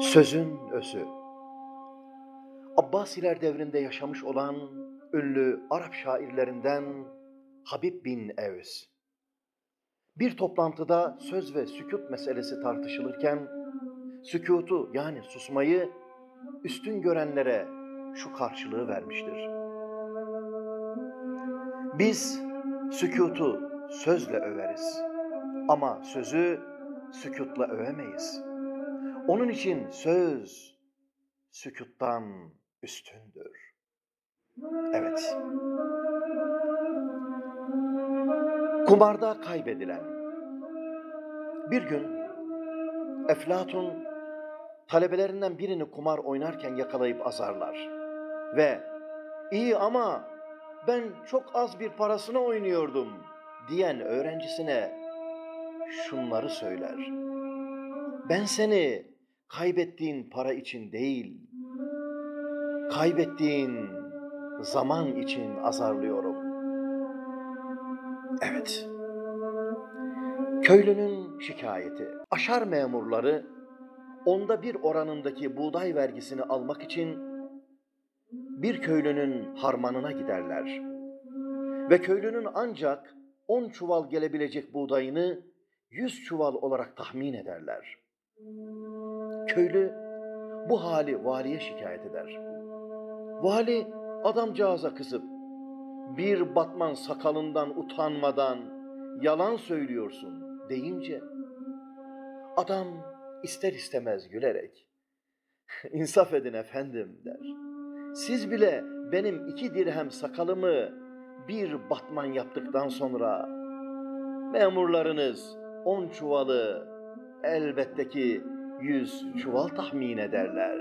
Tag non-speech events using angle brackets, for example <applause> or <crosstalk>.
Sözün özü. Abbasiler devrinde yaşamış olan ünlü Arap şairlerinden Habib bin Evs. Bir toplantıda söz ve sükut meselesi tartışılırken sükutu yani susmayı üstün görenlere şu karşılığı vermiştir. Biz sükutu sözle överiz ama sözü sükutla övemeyiz. Onun için söz sükuttan üstündür. Evet. Kumarda kaybedilen. Bir gün Eflatun talebelerinden birini kumar oynarken yakalayıp azarlar. Ve iyi ama ben çok az bir parasını oynuyordum diyen öğrencisine şunları söyler. Ben seni kaybettiğin para için değil, kaybettiğin zaman için azarlıyorum. Evet. Köylünün şikayeti. Aşar memurları onda bir oranındaki buğday vergisini almak için bir köylünün harmanına giderler. Ve köylünün ancak on çuval gelebilecek buğdayını yüz çuval olarak tahmin ederler. Köylü bu hali valiye şikayet eder. Vali adamcağıza kızıp bir batman sakalından utanmadan yalan söylüyorsun deyince adam ister istemez gülerek <laughs> insaf edin efendim der. Siz bile benim iki dirhem sakalımı bir batman yaptıktan sonra memurlarınız on çuvalı elbette ki yüz çuval tahmin ederler.